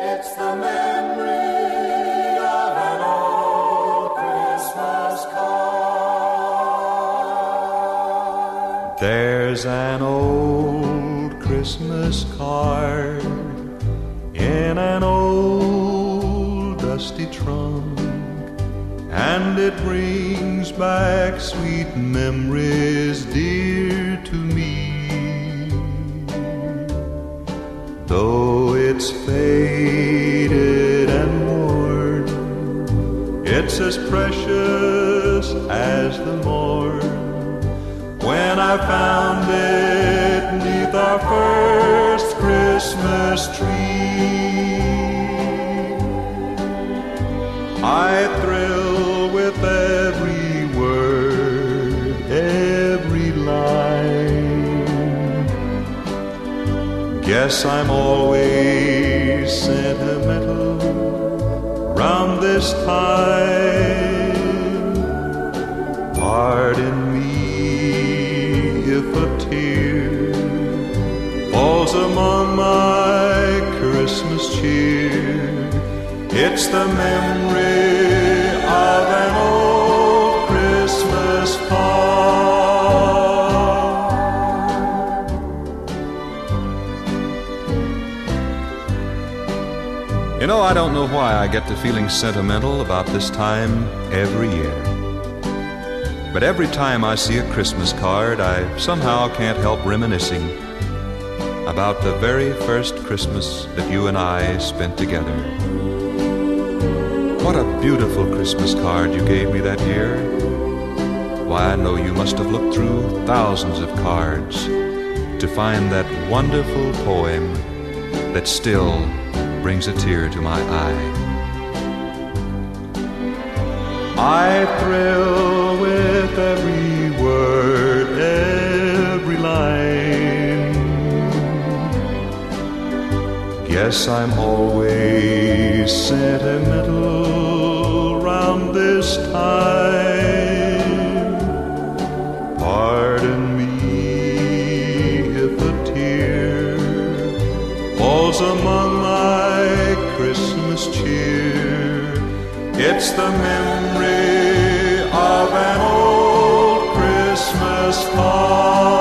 It's the memory of an old Christmas card. There's an old Christmas card in an old dusty trunk, and it brings back sweet memories dear to me. Though it's faded and worn, it's as precious as the morn when I found it neath our first Christmas tree. I thrill with Guess I'm always sentimental round this time. Pardon me if a tear falls among my Christmas cheer. It's the memory You know, I don't know why I get to feeling sentimental about this time every year. But every time I see a Christmas card, I somehow can't help reminiscing about the very first Christmas that you and I spent together. What a beautiful Christmas card you gave me that year. Why, I know you must have looked through thousands of cards to find that wonderful poem that still brings a tear to my eye. I thrill with every word, every line. Guess I'm always sentimental round this time. Pardon Falls among my Christmas cheer. It's the memory of an old Christmas thought.